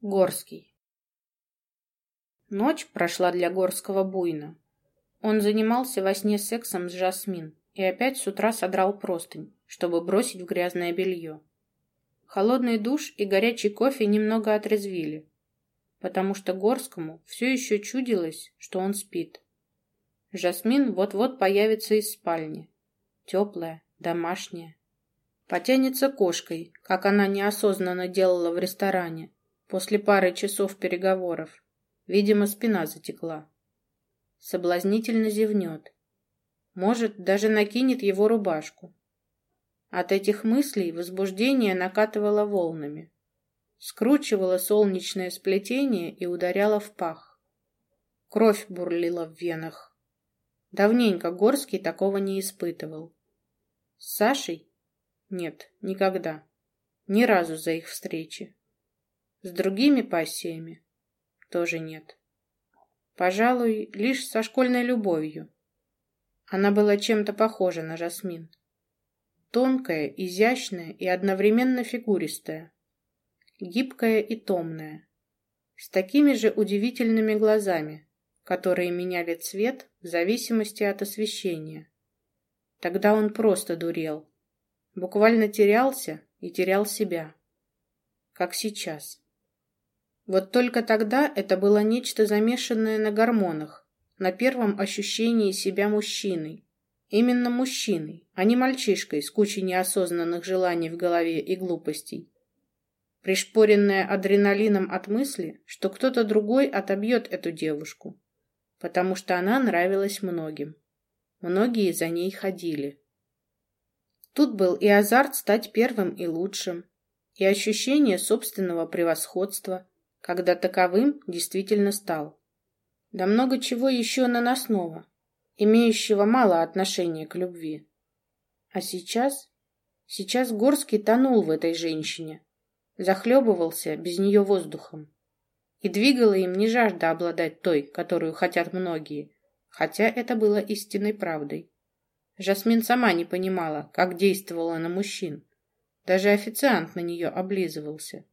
Горский. Ночь прошла для Горского буйно. Он занимался во сне сексом с Жасмин и опять с утра содрал простынь, чтобы бросить в грязное белье. Холодный душ и горячий кофе немного отрезвили, потому что Горскому все еще чудилось, что он спит. Жасмин вот-вот появится из спальни. Теплая, домашняя. Потянется кошкой, как она неосознанно делала в ресторане, После пары часов переговоров, видимо, спина затекла. Соблазнительно зевнет. Может, даже накинет его рубашку. От этих мыслей возбуждение накатывало волнами. Скручивало солнечное сплетение и ударяло в пах. Кровь бурлила в венах. Давненько Горский такого не испытывал. С Сашей? Нет, никогда. Ни разу за их встречи. С другими пассиями тоже нет. Пожалуй, лишь со школьной любовью. Она была чем-то похожа на Жасмин. Тонкая, изящная и одновременно фигуристая. Гибкая и томная. С такими же удивительными глазами, которые меняли цвет в зависимости от освещения. Тогда он просто дурел. Буквально терялся и терял себя. Как сейчас. Вот только тогда это было нечто замешанное на гормонах, на первом ощущении себя мужчиной. Именно мужчиной, а не мальчишкой с кучей неосознанных желаний в голове и глупостей. Пришпоренная адреналином от мысли, что кто-то другой отобьет эту девушку, потому что она нравилась многим. Многие за ней ходили. Тут был и азарт стать первым и лучшим, и ощущение собственного превосходства, когда таковым действительно стал. Да много чего еще наносного, имеющего мало отношения к любви. А сейчас? Сейчас Горский тонул в этой женщине, захлебывался без нее воздухом. И двигала им не жажда обладать той, которую хотят многие, хотя это было истинной правдой. Жасмин сама не понимала, как действовала на мужчин. Даже официант на нее облизывался.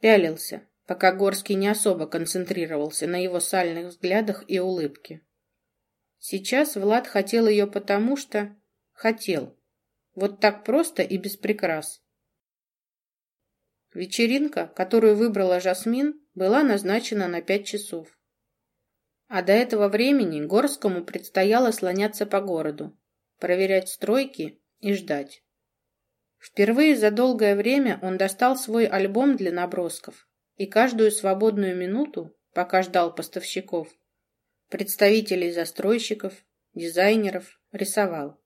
Пялился, пока Горский не особо концентрировался на его сальных взглядах и улыбке. Сейчас Влад хотел ее потому, что хотел. Вот так просто и без прикрас. Вечеринка, которую выбрала Жасмин, была назначена на пять часов. А до этого времени Горскому предстояло слоняться по городу, проверять стройки и ждать. Впервые за долгое время он достал свой альбом для набросков и каждую свободную минуту, пока ждал поставщиков, представителей застройщиков, дизайнеров, рисовал.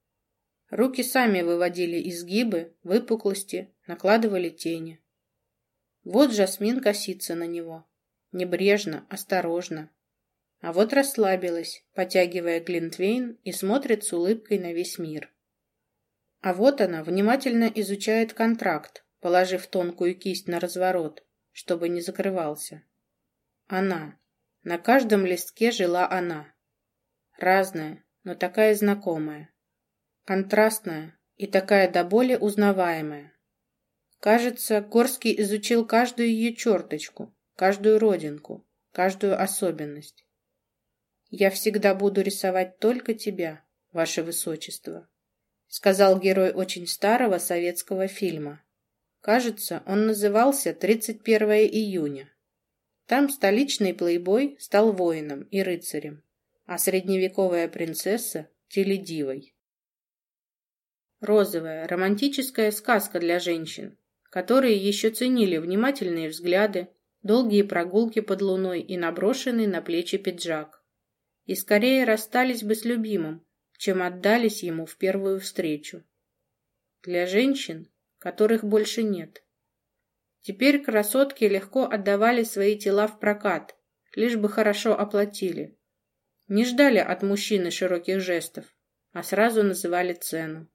Руки сами выводили изгибы, выпуклости, накладывали тени. Вот Жасмин косится на него. Небрежно, осторожно. А вот расслабилась, потягивая глинтвейн и смотрит с улыбкой на весь мир. А вот она внимательно изучает контракт, положив тонкую кисть на разворот, чтобы не закрывался. Она. На каждом листке жила она. Разная, но такая знакомая. Контрастная и такая до боли узнаваемая. Кажется, Горский изучил каждую ее черточку, каждую родинку, каждую особенность. «Я всегда буду рисовать только тебя, ваше высочество», сказал герой очень старого советского фильма. Кажется, он назывался «31 июня». Там столичный плейбой стал воином и рыцарем, а средневековая принцесса – теледивой. Розовая, романтическая сказка для женщин, которые еще ценили внимательные взгляды, долгие прогулки под луной и наброшенный на плечи пиджак. И скорее расстались бы с любимым, чем отдались ему в первую встречу. Для женщин, которых больше нет. Теперь красотки легко отдавали свои тела в прокат, лишь бы хорошо оплатили. Не ждали от мужчины широких жестов, а сразу называли цену.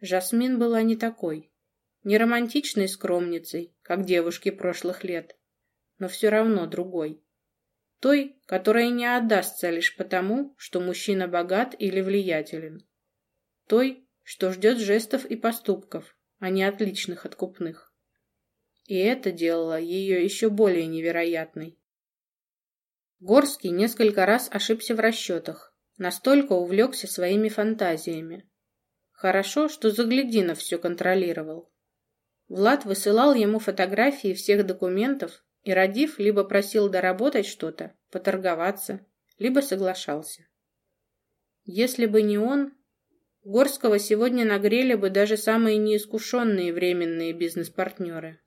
Жасмин была не такой, не романтичной скромницей, как девушки прошлых лет, но все равно другой. Той, которая не отдастся лишь потому, что мужчина богат или влиятелен. Той, что ждет жестов и поступков, а не отличных откупных. и это делало ее еще более невероятной. Горский несколько раз ошибся в расчетах, настолько увлекся своими фантазиями. Хорошо, что Заглядинов все контролировал. Влад высылал ему фотографии всех документов, и Радив либо просил доработать что-то, поторговаться, либо соглашался. Если бы не он, Горского сегодня нагрели бы даже самые неискушенные временные бизнес-партнеры.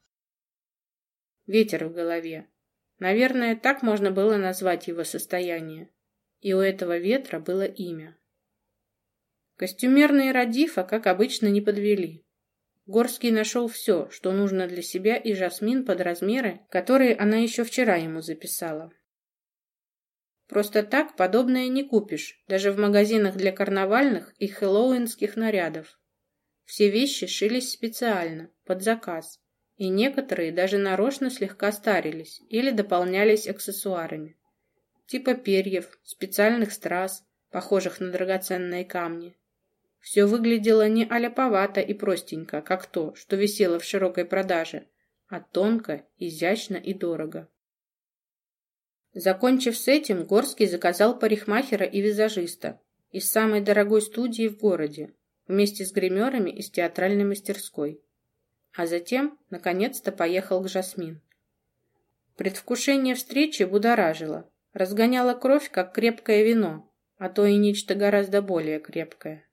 Ветер в голове. Наверное, так можно было назвать его состояние. И у этого ветра было имя. Костюмерные Радифа, как обычно, не подвели. Горский нашел все, что нужно для себя и Жасмин под размеры, которые она еще вчера ему записала. Просто так подобное не купишь, даже в магазинах для карнавальных и хэллоуинских нарядов. Все вещи шились специально, под заказ, и некоторые даже нарочно слегка старились или дополнялись аксессуарами. Типа перьев, специальных страз, похожих на драгоценные камни. Все выглядело не аляповато и простенько, как то, что висело в широкой продаже, а тонко, изящно и дорого. Закончив с этим, Горский заказал парикмахера и визажиста из самой дорогой студии в городе, вместе с гримерами из театральной мастерской а затем, наконец-то, поехал к Жасмин. Предвкушение встречи будоражило, разгоняло кровь, как крепкое вино, а то и нечто гораздо более крепкое.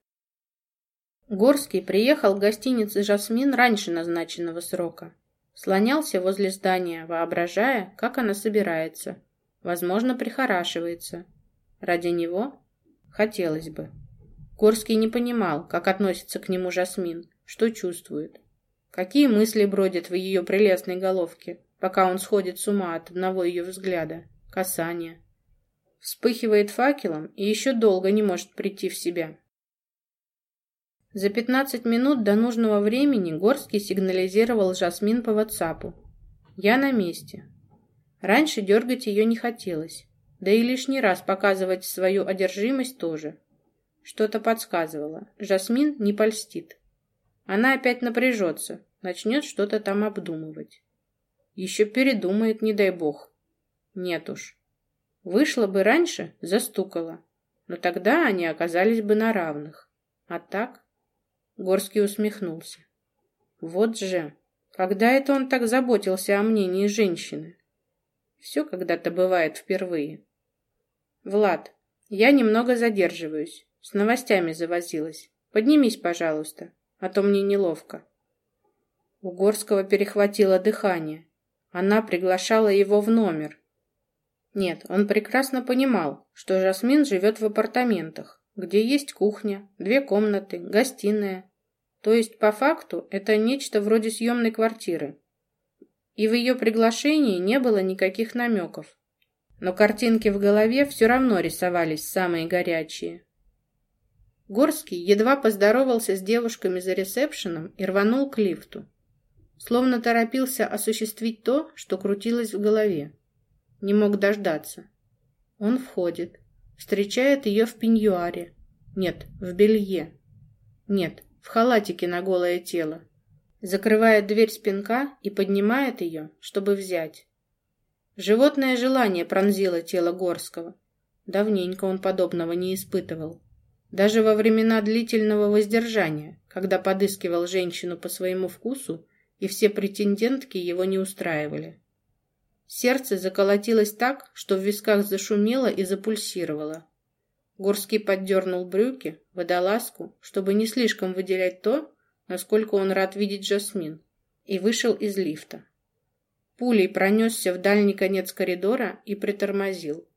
Горский приехал в гостиницу «Жасмин» раньше назначенного срока. Слонялся возле здания, воображая, как она собирается. Возможно, прихорашивается. Ради него? Хотелось бы. Горский не понимал, как относится к нему Жасмин, что чувствует. Какие мысли бродят в ее прелестной головке, пока он сходит с ума от одного ее взгляда, касания. Вспыхивает факелом и еще долго не может прийти в себя. За пятнадцать минут до нужного времени Горский сигнализировал Жасмин по ватсапу. «Я на месте». Раньше дергать ее не хотелось, да и лишний раз показывать свою одержимость тоже. Что-то подсказывало. Жасмин не польстит. Она опять напряжется, начнет что-то там обдумывать. Еще передумает, не дай бог. Нет уж. Вышла бы раньше, застукала. Но тогда они оказались бы на равных. А так? Горский усмехнулся. Вот же, когда это он так заботился о мнении женщины? Все когда-то бывает впервые. Влад, я немного задерживаюсь. С новостями завозилась. Поднимись, пожалуйста а то мне неловко. У Горского перехватило дыхание. Она приглашала его в номер. Нет, он прекрасно понимал, что Жасмин живет в апартаментах, где есть кухня, две комнаты, гостиная. То есть, по факту, это нечто вроде съемной квартиры. И в ее приглашении не было никаких намеков. Но картинки в голове все равно рисовались самые горячие. Горский едва поздоровался с девушками за ресепшеном и рванул к лифту. Словно торопился осуществить то, что крутилось в голове. Не мог дождаться. Он входит, встречает ее в пеньюаре. Нет, в белье. Нет, в халатике на голое тело. Закрывает дверь спинка и поднимает ее, чтобы взять. Животное желание пронзило тело Горского. Давненько он подобного не испытывал. Даже во времена длительного воздержания, когда подыскивал женщину по своему вкусу, и все претендентки его не устраивали. Сердце заколотилось так, что в висках зашумело и запульсировало. Горский поддернул брюки, водолазку, чтобы не слишком выделять то, насколько он рад видеть Жасмин, и вышел из лифта. Пулей пронесся в дальний конец коридора и притормозил.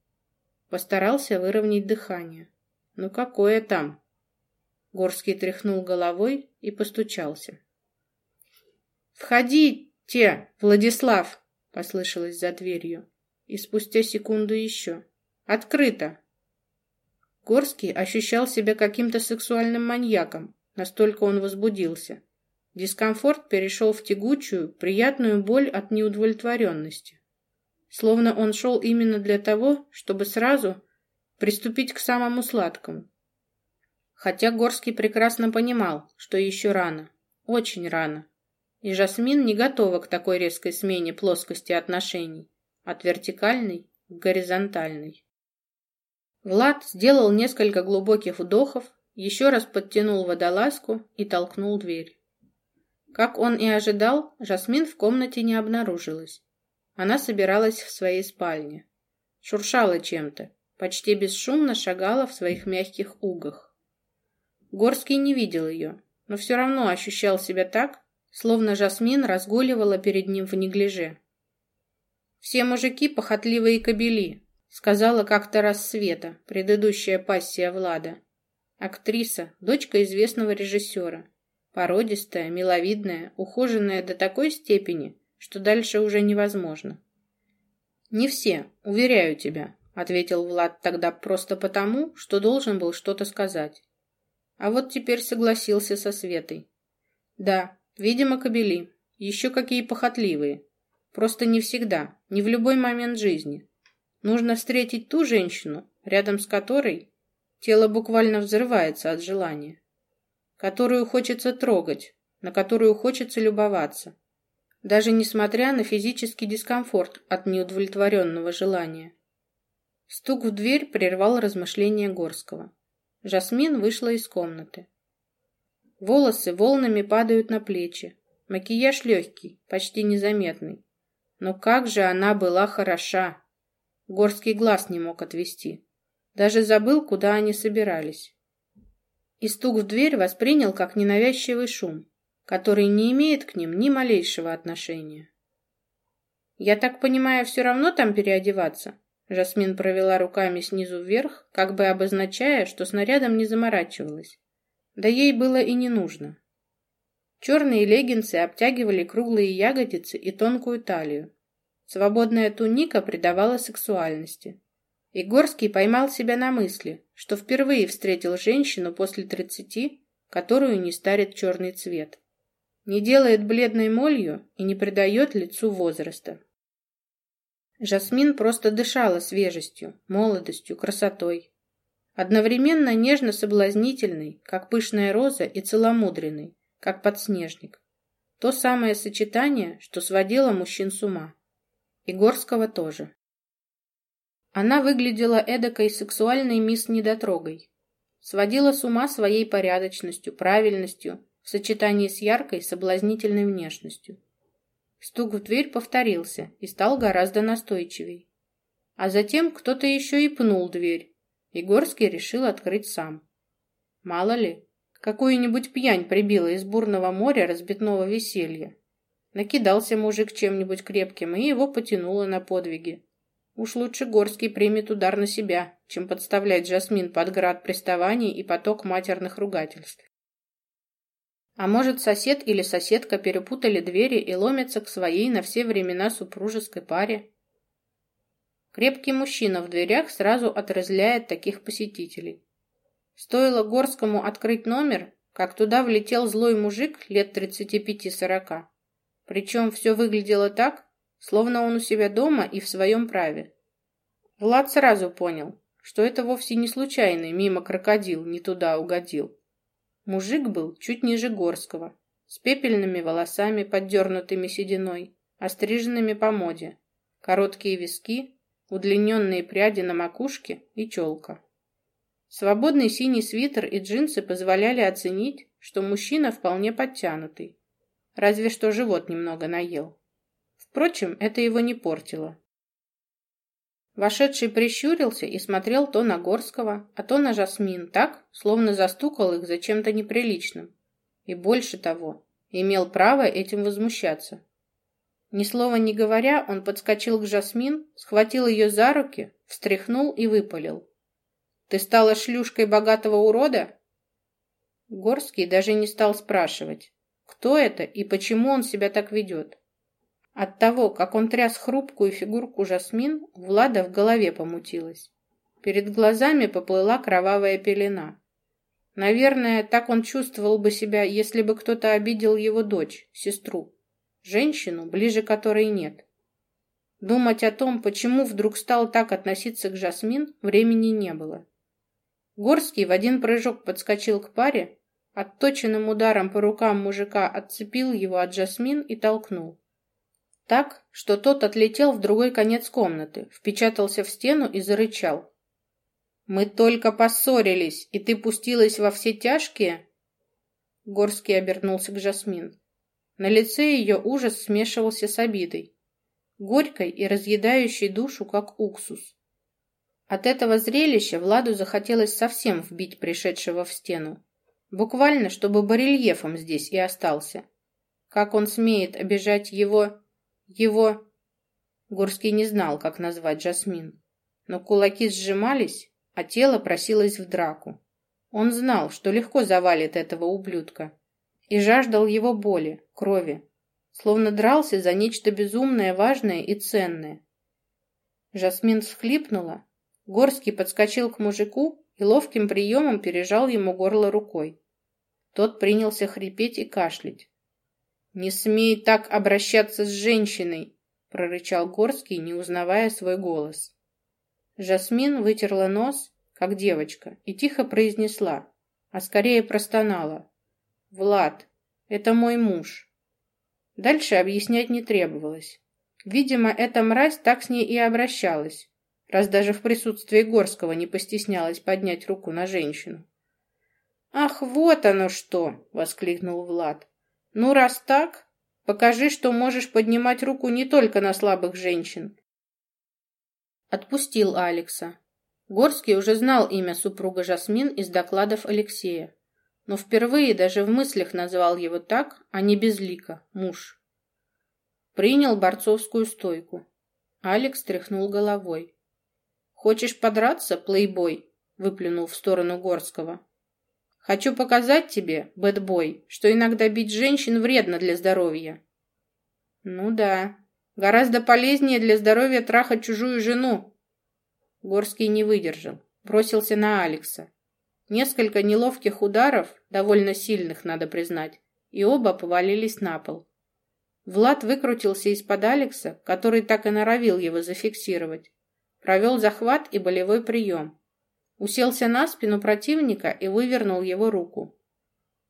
Постарался выровнять дыхание. «Ну какое там?» Горский тряхнул головой и постучался. «Входите, Владислав!» — послышалось за дверью. И спустя секунду еще. «Открыто!» Горский ощущал себя каким-то сексуальным маньяком, настолько он возбудился. Дискомфорт перешел в тягучую, приятную боль от неудовлетворенности. Словно он шел именно для того, чтобы сразу приступить к самому сладкому. Хотя Горский прекрасно понимал, что еще рано, очень рано. и Жасмин не готова к такой резкой смене плоскости отношений от вертикальной к горизонтальной. Влад сделал несколько глубоких вдохов, еще раз подтянул водолазку и толкнул дверь. Как он и ожидал, Жасмин в комнате не обнаружилась. Она собиралась в своей спальне. Шуршала чем-то, почти бесшумно шагала в своих мягких угах. Горский не видел ее, но все равно ощущал себя так, словно Жасмин разгуливала перед ним в неглиже. «Все мужики похотливые кобели», — сказала как-то раз Света, предыдущая пассия Влада. Актриса, дочка известного режиссера. Породистая, миловидная, ухоженная до такой степени, что дальше уже невозможно. «Не все, уверяю тебя», — ответил Влад тогда просто потому, что должен был что-то сказать. А вот теперь согласился со Светой. «Да, видимо, кобели. Еще какие похотливые. Просто не всегда, не в любой момент жизни. Нужно встретить ту женщину, рядом с которой тело буквально взрывается от желания которую хочется трогать, на которую хочется любоваться, даже несмотря на физический дискомфорт от неудовлетворенного желания. Стук в дверь прервал размышления Горского. Жасмин вышла из комнаты. Волосы волнами падают на плечи. Макияж легкий, почти незаметный. Но как же она была хороша! Горский глаз не мог отвести. Даже забыл, куда они собирались и стук в дверь воспринял как ненавязчивый шум, который не имеет к ним ни малейшего отношения. «Я так понимаю, все равно там переодеваться?» Жасмин провела руками снизу вверх, как бы обозначая, что снарядом не заморачивалась. Да ей было и не нужно. Черные леггинсы обтягивали круглые ягодицы и тонкую талию. Свободная туника придавала сексуальности. Игорский поймал себя на мысли, что впервые встретил женщину после тридцати, которую не старит черный цвет. Не делает бледной молью и не придает лицу возраста. Жасмин просто дышала свежестью, молодостью, красотой. Одновременно нежно-соблазнительной, как пышная роза, и целомудренной, как подснежник. То самое сочетание, что сводило мужчин с ума. Игорского тоже. Она выглядела эдакой сексуальной мисс-недотрогой. Сводила с ума своей порядочностью, правильностью, в сочетании с яркой, соблазнительной внешностью. Стук в дверь повторился и стал гораздо настойчивей. А затем кто-то еще и пнул дверь. Егорский решил открыть сам. Мало ли, какую-нибудь пьянь прибила из бурного моря разбитного веселья. Накидался мужик чем-нибудь крепким, и его потянуло на подвиги. Уж лучше Горский примет удар на себя, чем подставлять Жасмин под град приставаний и поток матерных ругательств. А может, сосед или соседка перепутали двери и ломятся к своей на все времена супружеской паре? Крепкий мужчина в дверях сразу отрезляет таких посетителей. Стоило Горскому открыть номер, как туда влетел злой мужик лет 35-40. Причем все выглядело так, словно он у себя дома и в своем праве. Влад сразу понял, что это вовсе не случайный мимо крокодил не туда угодил. Мужик был чуть ниже Горского, с пепельными волосами, поддернутыми сединой, остриженными по моде, короткие виски, удлиненные пряди на макушке и челка. Свободный синий свитер и джинсы позволяли оценить, что мужчина вполне подтянутый, разве что живот немного наел. Впрочем, это его не портило. Вошедший прищурился и смотрел то на Горского, а то на Жасмин так, словно застукал их за чем-то неприличным. И больше того, имел право этим возмущаться. Ни слова не говоря, он подскочил к Жасмин, схватил ее за руки, встряхнул и выпалил. «Ты стала шлюшкой богатого урода?» Горский даже не стал спрашивать, кто это и почему он себя так ведет. От того, как он тряс хрупкую фигурку Жасмин, у Влада в голове помутилось. Перед глазами поплыла кровавая пелена. Наверное, так он чувствовал бы себя, если бы кто-то обидел его дочь, сестру, женщину, ближе которой нет. Думать о том, почему вдруг стал так относиться к Жасмин, времени не было. Горский в один прыжок подскочил к паре, отточенным ударом по рукам мужика отцепил его от Жасмин и толкнул. Так, что тот отлетел в другой конец комнаты, впечатался в стену и зарычал. «Мы только поссорились, и ты пустилась во все тяжкие?» Горский обернулся к Жасмин. На лице ее ужас смешивался с обидой, горькой и разъедающей душу, как уксус. От этого зрелища Владу захотелось совсем вбить пришедшего в стену. Буквально, чтобы барельефом здесь и остался. Как он смеет обижать его... его... Горский не знал, как назвать Жасмин. Но кулаки сжимались, а тело просилось в драку. Он знал, что легко завалит этого ублюдка. И жаждал его боли, крови. Словно дрался за нечто безумное, важное и ценное. Жасмин всхлипнула, Горский подскочил к мужику и ловким приемом пережал ему горло рукой. Тот принялся хрипеть и кашлять. «Не смей так обращаться с женщиной!» — прорычал Горский, не узнавая свой голос. Жасмин вытерла нос, как девочка, и тихо произнесла, а скорее простонала. «Влад, это мой муж». Дальше объяснять не требовалось. Видимо, эта мразь так с ней и обращалась, раз даже в присутствии Горского не постеснялась поднять руку на женщину. «Ах, вот оно что!» — воскликнул Влад. «Ну, раз так, покажи, что можешь поднимать руку не только на слабых женщин». Отпустил Алекса. Горский уже знал имя супруга Жасмин из докладов Алексея, но впервые даже в мыслях назвал его так, а не безлико, муж. Принял борцовскую стойку. Алекс тряхнул головой. «Хочешь подраться, плейбой?» — выплюнул в сторону Горского. «Хочу показать тебе, бэтбой, что иногда бить женщин вредно для здоровья». «Ну да, гораздо полезнее для здоровья трахать чужую жену». Горский не выдержал, бросился на Алекса. Несколько неловких ударов, довольно сильных, надо признать, и оба повалились на пол. Влад выкрутился из-под Алекса, который так и норовил его зафиксировать. Провел захват и болевой прием. Уселся на спину противника и вывернул его руку.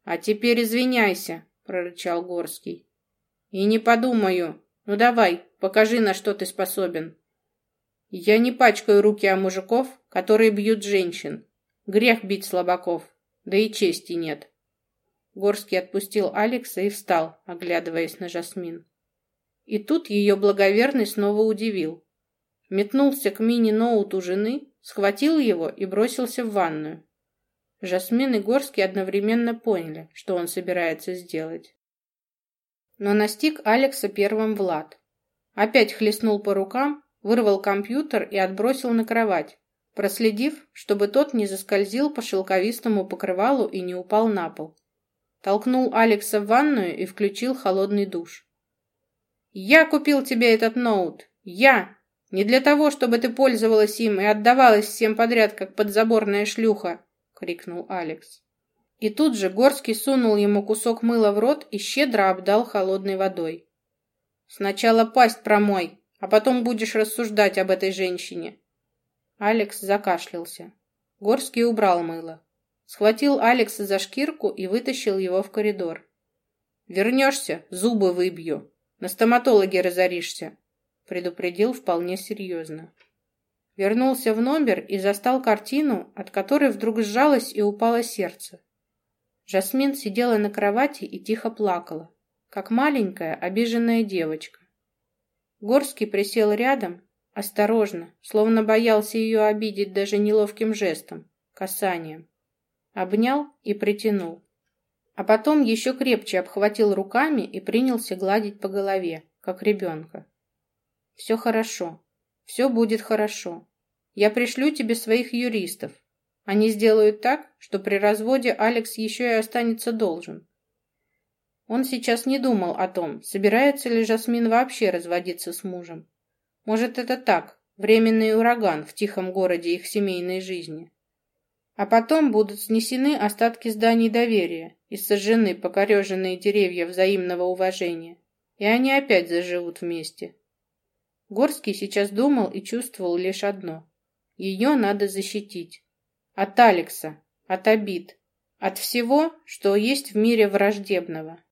«А теперь извиняйся», — прорычал Горский. «И не подумаю. Ну давай, покажи, на что ты способен». «Я не пачкаю руки о мужиков, которые бьют женщин. Грех бить слабаков, да и чести нет». Горский отпустил Алекса и встал, оглядываясь на Жасмин. И тут ее благоверный снова удивил метнулся к мини-ноуту жены, схватил его и бросился в ванную. Жасмин и Горский одновременно поняли, что он собирается сделать. Но настиг Алекса первым Влад. Опять хлестнул по рукам, вырвал компьютер и отбросил на кровать, проследив, чтобы тот не заскользил по шелковистому покрывалу и не упал на пол. Толкнул Алекса в ванную и включил холодный душ. «Я купил тебе этот ноут! Я!» Не для того, чтобы ты пользовалась им и отдавалась всем подряд, как подзаборная шлюха!» — крикнул Алекс. И тут же Горский сунул ему кусок мыла в рот и щедро обдал холодной водой. «Сначала пасть промой, а потом будешь рассуждать об этой женщине». Алекс закашлялся. Горский убрал мыло. Схватил Алекса за шкирку и вытащил его в коридор. «Вернешься, зубы выбью. На стоматологе разоришься предупредил вполне серьезно. Вернулся в номер и застал картину, от которой вдруг сжалось и упало сердце. Жасмин сидела на кровати и тихо плакала, как маленькая обиженная девочка. Горский присел рядом, осторожно, словно боялся ее обидеть даже неловким жестом, касанием. Обнял и притянул. А потом еще крепче обхватил руками и принялся гладить по голове, как ребенка. Все хорошо. Все будет хорошо. Я пришлю тебе своих юристов. Они сделают так, что при разводе Алекс еще и останется должен. Он сейчас не думал о том, собирается ли Жасмин вообще разводиться с мужем. Может, это так, временный ураган в тихом городе их семейной жизни. А потом будут снесены остатки зданий доверия и сожжены покореженные деревья взаимного уважения, и они опять заживут вместе. Горский сейчас думал и чувствовал лишь одно. Ее надо защитить. От Алекса, от обид, От всего, что есть в мире враждебного.